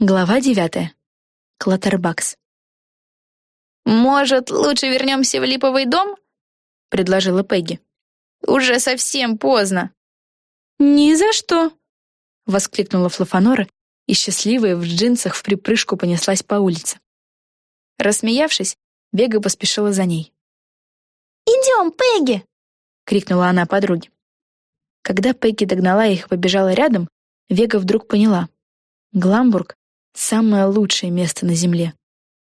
Глава девятая. Клаттербакс. «Может, лучше вернемся в липовый дом?» — предложила Пегги. «Уже совсем поздно». «Ни за что!» — воскликнула Флафанора и, счастливая в джинсах, в припрыжку понеслась по улице. Рассмеявшись, Вега поспешила за ней. «Идем, Пегги!» — крикнула она подруге. Когда Пегги догнала их и побежала рядом, Вега вдруг поняла. Гламбург самое лучшее место на Земле.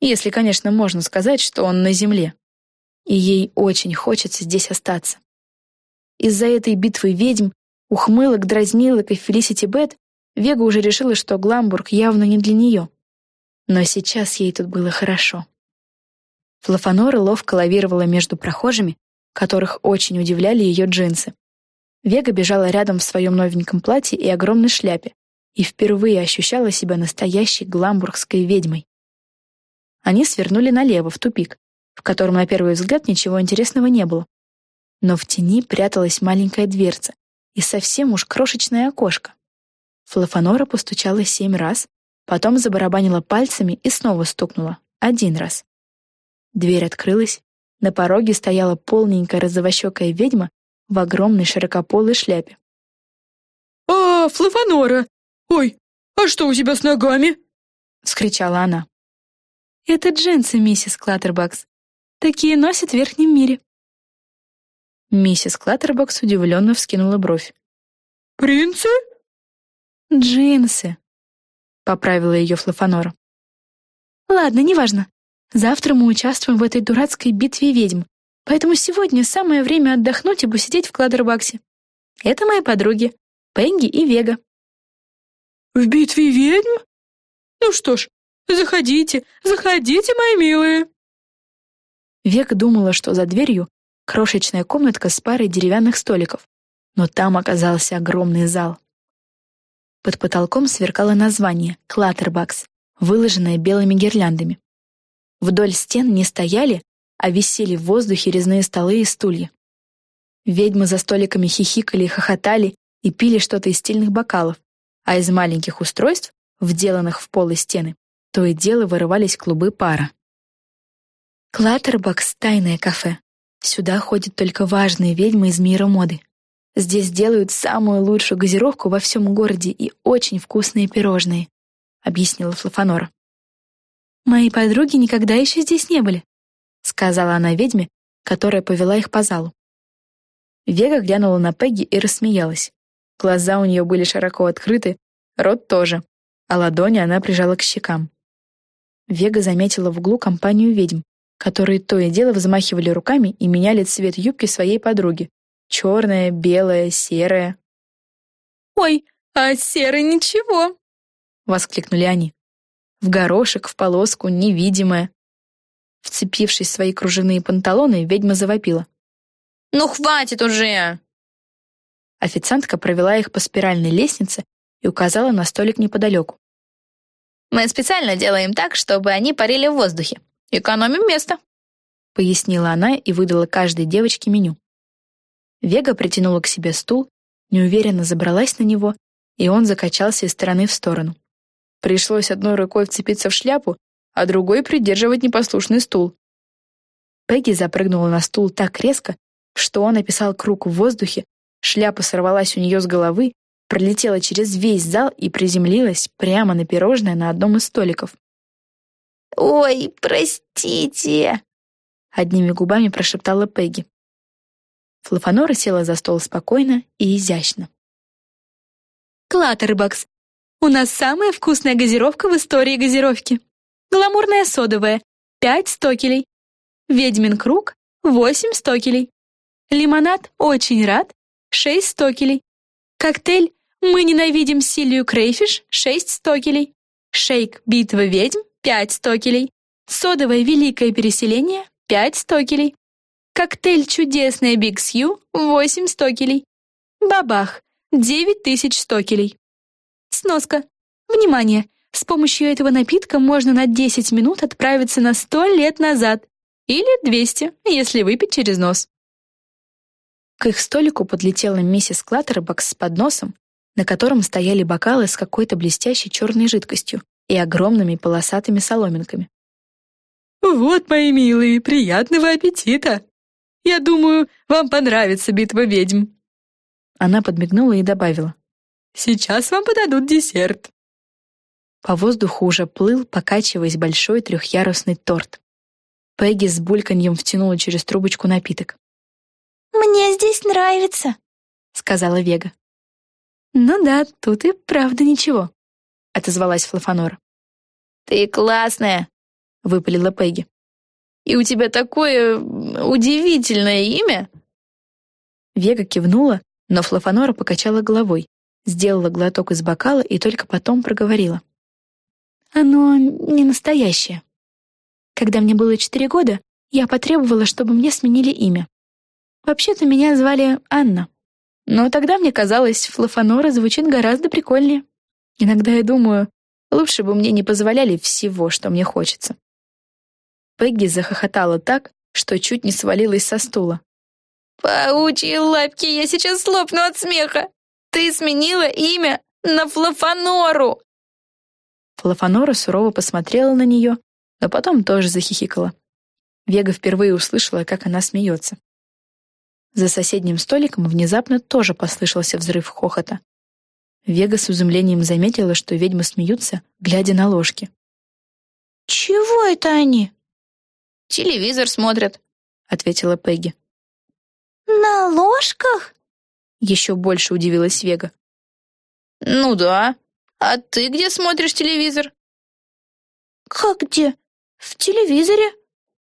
Если, конечно, можно сказать, что он на Земле. И ей очень хочется здесь остаться. Из-за этой битвы ведьм, ухмылок, дразнилок и Фелисити Бет Вега уже решила, что Гламбург явно не для нее. Но сейчас ей тут было хорошо. Флафанора ловко лавировала между прохожими, которых очень удивляли ее джинсы. Вега бежала рядом в своем новеньком платье и огромной шляпе, и впервые ощущала себя настоящей гламбургской ведьмой. Они свернули налево, в тупик, в котором на первый взгляд ничего интересного не было. Но в тени пряталась маленькая дверца и совсем уж крошечное окошко. Флафанора постучала семь раз, потом забарабанила пальцами и снова стукнула. Один раз. Дверь открылась. На пороге стояла полненькая розовощекая ведьма в огромной широкополой шляпе. «А, Флафанора, «Ой, а что у тебя с ногами?» — вскричала она. «Это джинсы, миссис Клаттербакс. Такие носят в верхнем мире». Миссис Клаттербакс удивленно вскинула бровь. «Принцы?» «Джинсы», — поправила ее Флафанора. «Ладно, неважно. Завтра мы участвуем в этой дурацкой битве ведьм, поэтому сегодня самое время отдохнуть и посидеть в Кладербаксе. Это мои подруги, Пенги и Вега. «В битве ведьм? Ну что ж, заходите, заходите, мои милые!» Век думала, что за дверью крошечная комнатка с парой деревянных столиков, но там оказался огромный зал. Под потолком сверкало название «Клаттербакс», выложенное белыми гирляндами. Вдоль стен не стояли, а висели в воздухе резные столы и стулья. Ведьмы за столиками хихикали и хохотали и пили что-то из стильных бокалов, а из маленьких устройств, вделанных в пол и стены, то и дело вырывались клубы пара. Клаттербакс — тайное кафе. Сюда ходят только важные ведьмы из мира моды. Здесь делают самую лучшую газировку во всем городе и очень вкусные пирожные, объяснила Флафанора. Мои подруги никогда еще здесь не были, сказала она ведьме, которая повела их по залу. Вега глянула на Пегги и рассмеялась. Глаза у нее были широко открыты, рот тоже, а ладони она прижала к щекам. Вега заметила в углу компанию ведьм, которые то и дело взмахивали руками и меняли цвет юбки своей подруги. Черная, белая, серая. «Ой, а серый ничего!» — воскликнули они. В горошек, в полоску, невидимая. Вцепившись в свои кружевные панталоны, ведьма завопила. «Ну хватит уже! Официантка провела их по спиральной лестнице и указала на столик неподалеку. «Мы специально делаем так, чтобы они парили в воздухе. Экономим место», — пояснила она и выдала каждой девочке меню. Вега притянула к себе стул, неуверенно забралась на него, и он закачался из стороны в сторону. Пришлось одной рукой вцепиться в шляпу, а другой придерживать непослушный стул. Пегги запрыгнула на стул так резко, что он описал круг в воздухе, Шляпа сорвалась у нее с головы, пролетела через весь зал и приземлилась прямо на пирожное на одном из столиков. «Ой, простите!» — одними губами прошептала Пегги. Флафанора села за стол спокойно и изящно. «Клаттербакс, у нас самая вкусная газировка в истории газировки. Гламурная содовая — пять стокелей. Ведьмин круг — восемь стокелей. Лимонад очень рад 6 стокелей. Коктейль «Мы ненавидим Силию Крейфиш» 6 стокелей. Шейк «Битва ведьм» 5 стокелей. Содовое «Великое переселение» 5 стокелей. Коктейль «Чудесная Биг Сью» 8 стокелей. Бабах 9 тысяч стокелей. Сноска. Внимание! С помощью этого напитка можно на 10 минут отправиться на 100 лет назад. Или 200, если выпить через нос. К их столику подлетела миссис Клаттербакс с подносом, на котором стояли бокалы с какой-то блестящей черной жидкостью, и огромными полосатыми соломинками. «Вот, мои милые, приятного аппетита! Я думаю, вам понравится битва ведьм!» Она подмигнула и добавила. «Сейчас вам подадут десерт!» По воздуху уже плыл, покачиваясь, большой трехъярусный торт. Пегги с бульканьем втянула через трубочку напиток. «Мне здесь нравится», — сказала Вега. «Ну да, тут и правда ничего», — отозвалась Флафанора. «Ты классная», — выпалила Пегги. «И у тебя такое удивительное имя!» Вега кивнула, но Флафанора покачала головой, сделала глоток из бокала и только потом проговорила. Оно не настоящее. Когда мне было четыре года, я потребовала, чтобы мне сменили имя. Вообще-то меня звали Анна. Но тогда мне казалось, Флафанора звучит гораздо прикольнее. Иногда я думаю, лучше бы мне не позволяли всего, что мне хочется. Пегги захохотала так, что чуть не свалилась со стула. «Паучьи лапки, я сейчас слопну от смеха! Ты сменила имя на Флафанору!» Флафанора сурово посмотрела на нее, но потом тоже захихикала. Вега впервые услышала, как она смеется. За соседним столиком внезапно тоже послышался взрыв хохота. Вега с изумлением заметила, что ведьмы смеются, глядя на ложки. «Чего это они?» «Телевизор смотрят», — ответила Пегги. «На ложках?» Еще больше удивилась Вега. «Ну да. А ты где смотришь телевизор?» «Как где? В телевизоре?»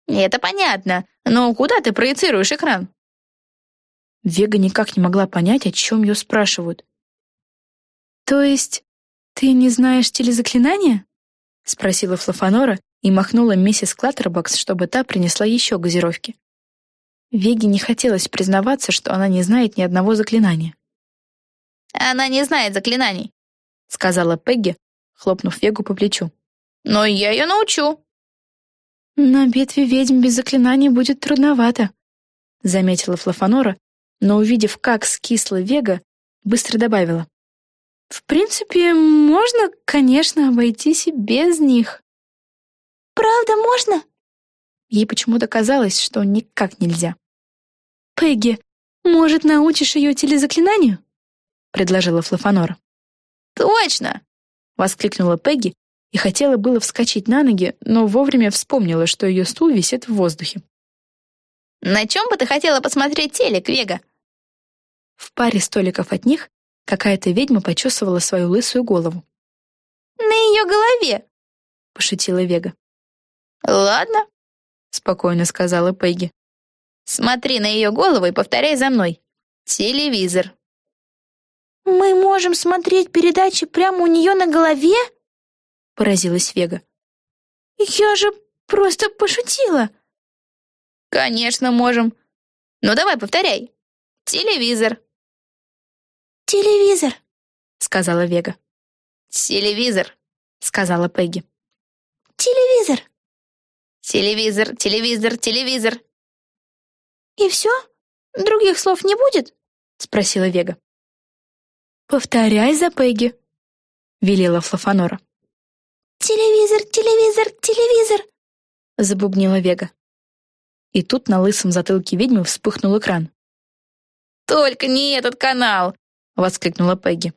«Это понятно. Но куда ты проецируешь экран?» Вега никак не могла понять, о чем ее спрашивают. «То есть ты не знаешь телезаклинания?» — спросила Флафанора и махнула миссис Клаттербокс, чтобы та принесла еще газировки. Веге не хотелось признаваться, что она не знает ни одного заклинания. «Она не знает заклинаний», — сказала Пегги, хлопнув Вегу по плечу. «Но я ее научу». «На битве ведьм без заклинаний будет трудновато», — заметила Флафанора, но, увидев, как скисла Вега, быстро добавила. «В принципе, можно, конечно, обойтись и без них». «Правда, можно?» Ей почему-то казалось, что никак нельзя. «Пегги, может, научишь ее телезаклинанию?» — предложила Флафанора. «Точно!» — воскликнула Пегги и хотела было вскочить на ноги, но вовремя вспомнила, что ее стул висит в воздухе. «На чем бы ты хотела посмотреть телек, Вега?» В паре столиков от них какая-то ведьма почесывала свою лысую голову. «На ее голове!» — пошутила Вега. «Ладно», — спокойно сказала Пегги. «Смотри на ее голову и повторяй за мной. Телевизор». «Мы можем смотреть передачи прямо у нее на голове?» — поразилась Вега. «Я же просто пошутила!» «Конечно, можем. Ну давай, повторяй. Телевизор». «Телевизор», — сказала Вега. «Телевизор», — сказала Пегги. «Телевизор». «Телевизор, телевизор, телевизор». «И все? Других слов не будет?» — спросила Вега. «Повторяй за Пегги», — велела Флафанора. «Телевизор, телевизор, телевизор», — забубнила Вега. И тут на лысом затылке ведьмы вспыхнул экран. «Только не этот канал!» — воскликнула Пегги.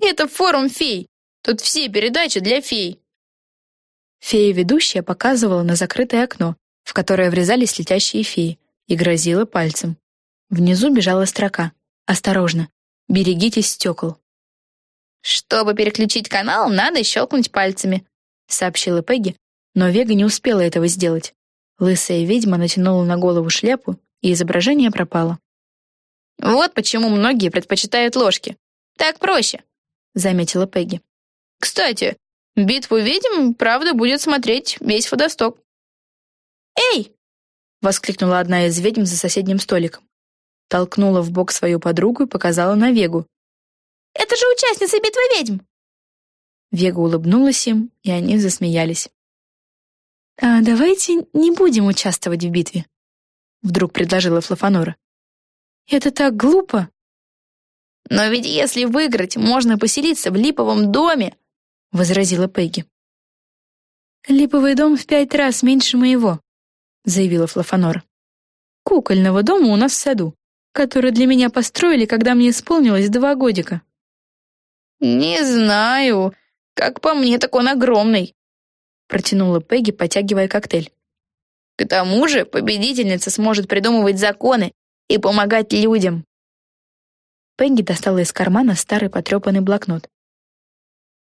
«Это форум фей. Тут все передачи для фей». Фея-ведущая показывала на закрытое окно, в которое врезались летящие феи, и грозила пальцем. Внизу бежала строка. «Осторожно! Берегитесь стекол!» «Чтобы переключить канал, надо щелкнуть пальцами», — сообщила Пегги, но Вега не успела этого сделать. Лысая ведьма натянула на голову шляпу, и изображение пропало. «Вот почему многие предпочитают ложки. Так проще», — заметила Пегги. «Кстати, битву ведьм, правда, будет смотреть весь водосток». «Эй!» — воскликнула одна из ведьм за соседним столиком. Толкнула в бок свою подругу и показала на Вегу. «Это же участница битвы ведьм!» Вега улыбнулась им, и они засмеялись. «А давайте не будем участвовать в битве», — вдруг предложила Флафанора. «Это так глупо». «Но ведь если выиграть, можно поселиться в липовом доме», — возразила Пегги. «Липовый дом в пять раз меньше моего», — заявила Флафанора. «Кукольного дома у нас в саду, который для меня построили, когда мне исполнилось два годика». «Не знаю. Как по мне, так он огромный», — протянула Пегги, потягивая коктейль. «К тому же победительница сможет придумывать законы и помогать людям». Пегги достала из кармана старый потрепанный блокнот.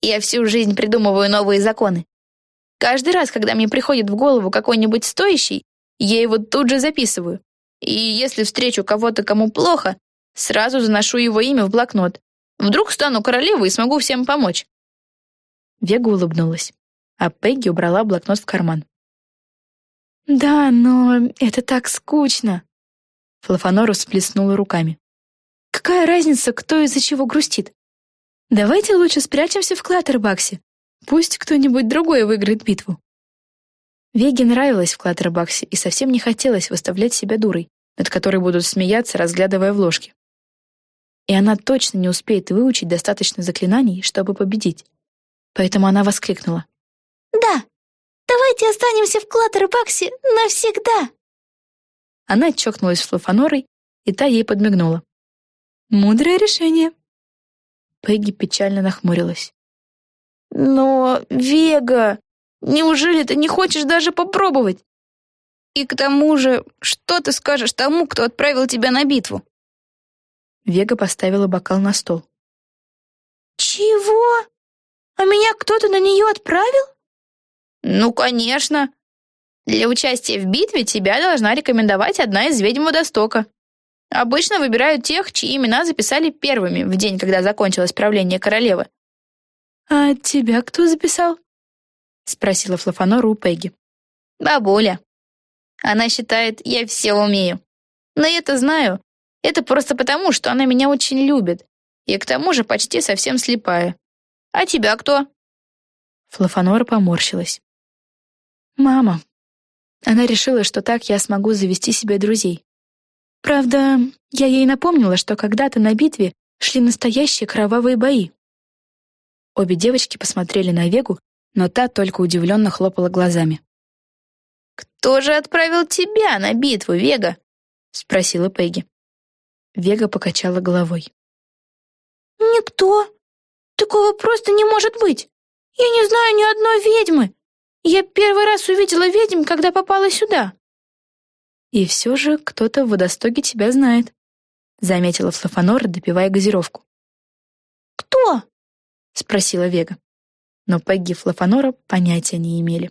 «Я всю жизнь придумываю новые законы. Каждый раз, когда мне приходит в голову какой-нибудь стоящий, я его тут же записываю. И если встречу кого-то, кому плохо, сразу заношу его имя в блокнот. Вдруг стану королевой и смогу всем помочь. Вега улыбнулась, а Пегги убрала блокнот в карман. «Да, но это так скучно!» Флафанора всплеснула руками. «Какая разница, кто из-за чего грустит? Давайте лучше спрячемся в Клаттербаксе. Пусть кто-нибудь другой выиграет битву. Веге нравилось в Клаттербаксе и совсем не хотелось выставлять себя дурой, над которой будут смеяться, разглядывая вложки. И она точно не успеет выучить достаточно заклинаний, чтобы победить. Поэтому она воскликнула. «Да, давайте останемся в Клаттербаксе навсегда!» Она чокнулась с Флофанорой, и та ей подмигнула. «Мудрое решение!» Пегги печально нахмурилась. Но, Вега, неужели ты не хочешь даже попробовать? И к тому же, что ты скажешь тому, кто отправил тебя на битву? Вега поставила бокал на стол. Чего? А меня кто-то на нее отправил? Ну, конечно. Для участия в битве тебя должна рекомендовать одна из ведьм Водостока. Обычно выбирают тех, чьи имена записали первыми в день, когда закончилось правление королевы. «А тебя кто записал?» — спросила Флафанора у Пегги. «Бабуля. Она считает, я все умею. Но я-то знаю. Это просто потому, что она меня очень любит. И к тому же почти совсем слепая. А тебя кто?» Флафанора поморщилась. «Мама. Она решила, что так я смогу завести себе друзей. Правда, я ей напомнила, что когда-то на битве шли настоящие кровавые бои. Обе девочки посмотрели на Вегу, но та только удивленно хлопала глазами. «Кто же отправил тебя на битву, Вега?» — спросила Пегги. Вега покачала головой. «Никто. Такого просто не может быть. Я не знаю ни одной ведьмы. Я первый раз увидела ведьм, когда попала сюда». «И все же кто-то в водостоке тебя знает», — заметила Флафанора, допивая газировку. «Кто?» — спросила Вега. Но Пегги и Флафанора понятия не имели.